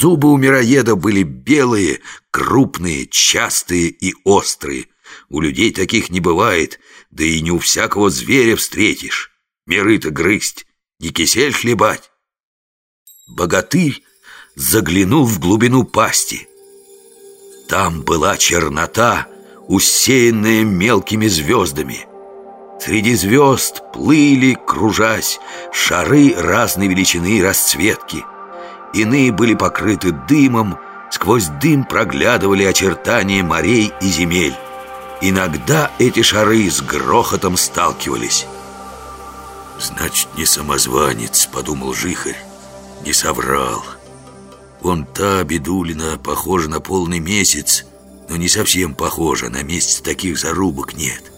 Зубы у мироеда были белые, крупные, частые и острые. У людей таких не бывает, да и не у всякого зверя встретишь. Миры-то грызть, не кисель хлебать. Богатырь заглянул в глубину пасти. Там была чернота, усеянная мелкими звездами. Среди звезд плыли, кружась, шары разной величины и расцветки. Иные были покрыты дымом, сквозь дым проглядывали очертания морей и земель. Иногда эти шары с грохотом сталкивались. «Значит, не самозванец», — подумал Жихарь. «Не соврал. Вон та бедулина похожа на полный месяц, но не совсем похожа, на месяц таких зарубок нет.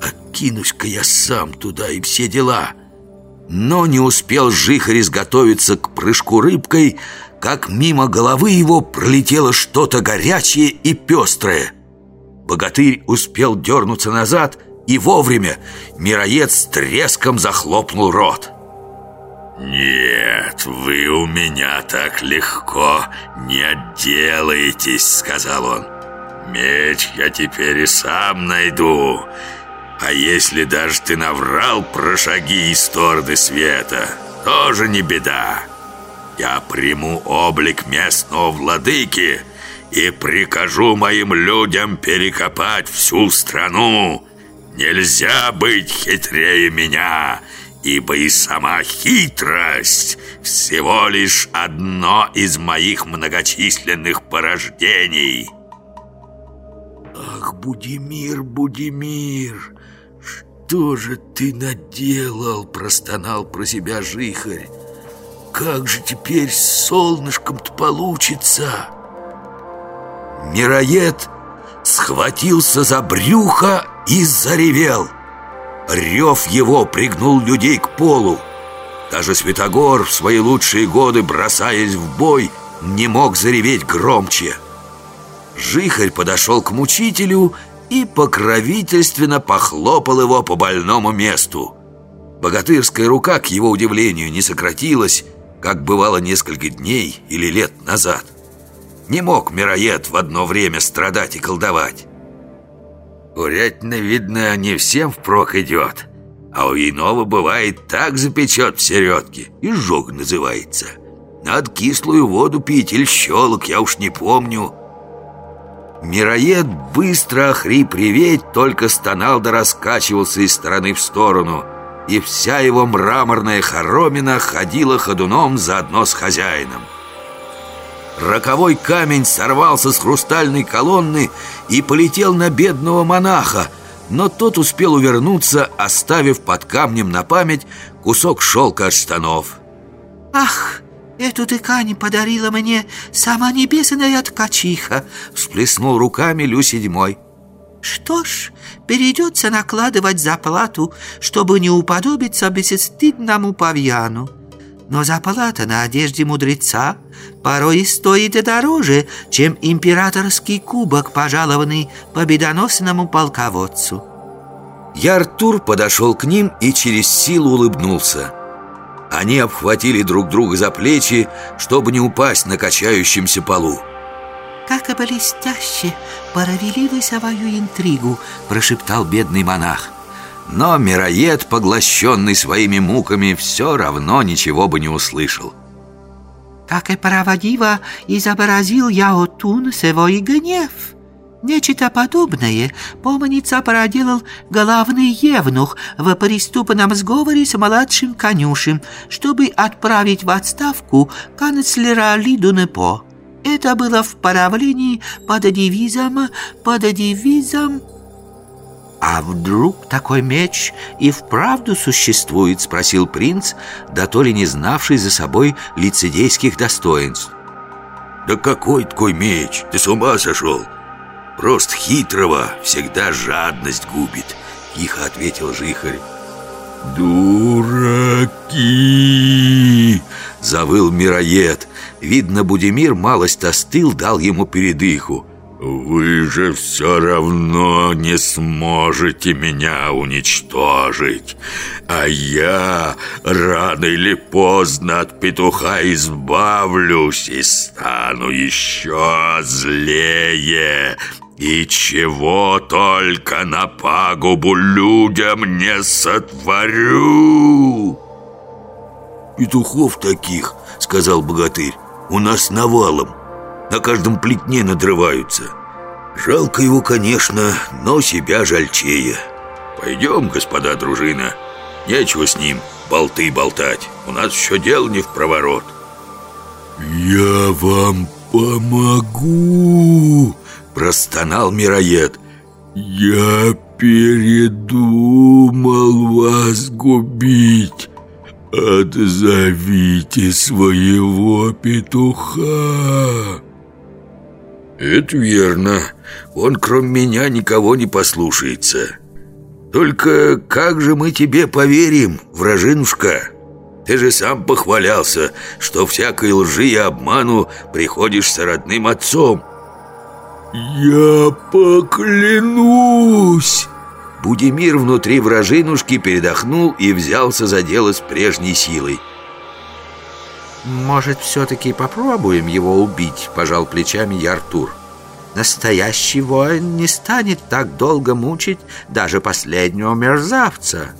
А кинусь-ка я сам туда и все дела». Но не успел Жихарь изготовиться к прыжку рыбкой, как мимо головы его пролетело что-то горячее и пестрое. Богатырь успел дернуться назад — и вовремя мироед с треском захлопнул рот. «Нет, вы у меня так легко не отделаетесь», — сказал он. «Меч я теперь и сам найду А если даже ты наврал про шаги из стороны света Тоже не беда Я приму облик местного владыки И прикажу моим людям перекопать всю страну Нельзя быть хитрее меня, ибо и сама хитрость всего лишь одно из моих многочисленных порождений. Ах, Будимир, Будимир, что же ты наделал, простонал про себя Жихарь. Как же теперь с солнышком-то получится? Мироед схватился за брюхо и заревел. Рев его пригнул людей к полу. Даже Святогор в свои лучшие годы, бросаясь в бой, не мог зареветь громче. Жихарь подошел к мучителю и покровительственно похлопал его по больному месту. Богатырская рука, к его удивлению, не сократилась, как бывало несколько дней или лет назад. Не мог мироед в одно время страдать и колдовать. Курятина, видно, не всем впрок идет А у иного бывает так запечет в середке Изжог называется Надо кислую воду пить или щелок, я уж не помню Мироед быстро охрип реветь Только стонал да раскачивался из стороны в сторону И вся его мраморная хоромина ходила ходуном заодно с хозяином Роковой камень сорвался с хрустальной колонны и полетел на бедного монаха, но тот успел увернуться, оставив под камнем на память кусок шелка от штанов. «Ах, эту ткань подарила мне сама небесная ткачиха!» Всплеснул руками Лю седьмой. «Что ж, перейдется накладывать заплату, чтобы не уподобиться бесстыдному павьяну». Но заплата на одежде мудреца порой стоит дороже, чем императорский кубок, пожалованный победоносному полководцу. Яртур подошел к ним и через силу улыбнулся. Они обхватили друг друга за плечи, чтобы не упасть на качающемся полу. «Как и блестяще провели вы свою интригу», – прошептал бедный монах. Но мироед, поглощенный своими муками, все равно ничего бы не услышал. «Как и правдиво изобразил я Отун свой гнев!» Нечто подобное, помнится, проделал главный евнух в преступном сговоре с младшим конюшем, чтобы отправить в отставку канцлера Лидунепо. Это было в правлении под девизом, под девизом «А вдруг такой меч и вправду существует?» — спросил принц, да то ли не знавший за собой лицедейских достоинств. «Да какой такой меч? Ты с ума сошел? Просто хитрого всегда жадность губит», — тихо ответил Жихарь. «Дураки!» — завыл мироед. Видно, Будимир малость остыл, дал ему передыху. Вы же все равно не сможете меня уничтожить А я рано или поздно от петуха избавлюсь И стану еще злее И чего только на пагубу людям не сотворю «Петухов таких, — сказал богатырь, — у нас навалом на каждом плетне надрываются. Жалко его, конечно, но себя жальчее. Пойдем, господа дружина, нечего с ним болты болтать. У нас еще дело не в проворот. «Я вам помогу!» – простонал мироед. «Я передумал вас губить. Отзовите своего петуха!» Это верно. Он, кроме меня, никого не послушается. Только как же мы тебе поверим, вражинушка? Ты же сам похвалялся, что всякой лжи и обману приходишь с родным отцом. Я поклянусь! Будимир внутри вражинушки передохнул и взялся за дело с прежней силой. «Может, все-таки попробуем его убить?» – пожал плечами я Артур. «Настоящий воин не станет так долго мучить даже последнего мерзавца».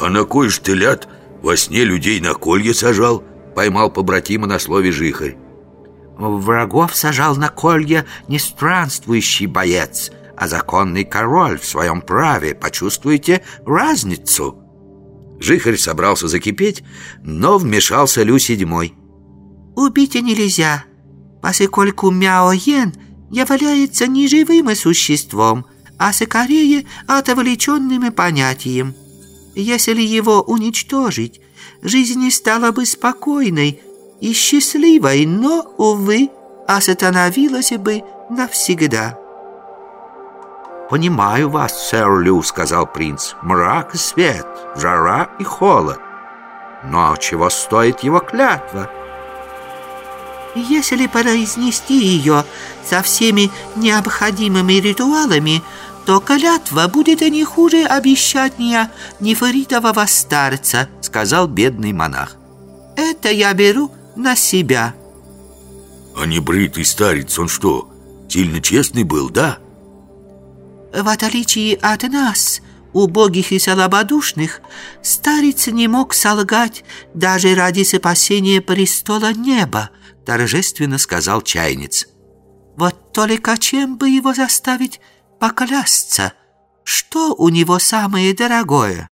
«А на кой ж ты, ляд, во сне людей на колье сажал?» – поймал побратима на слове жихарь. «Врагов сажал на колье не странствующий боец, а законный король в своем праве. Почувствуйте разницу?» Жихарь собрался закипеть, но вмешался Лю седьмой. «Убить нельзя, поскольку Мяо-Йен является не живым существом, а скорее отвлеченным понятием. Если его уничтожить, жизнь стала бы спокойной и счастливой, но, увы, остановилась бы навсегда». «Понимаю вас, сэр Лю», — сказал принц. «Мрак и свет, жара и холод. Но чего стоит его клятва?» «Если произнести ее со всеми необходимыми ритуалами, то клятва будет не хуже обещания нефритового старца», — сказал бедный монах. «Это я беру на себя». «А небритый старец, он что, сильно честный был, да?» В отличие от нас, убогих и слабодушных, старец не мог солгать даже ради спасения престола неба, торжественно сказал чайниц. Вот только чем бы его заставить поклясться? Что у него самое дорогое?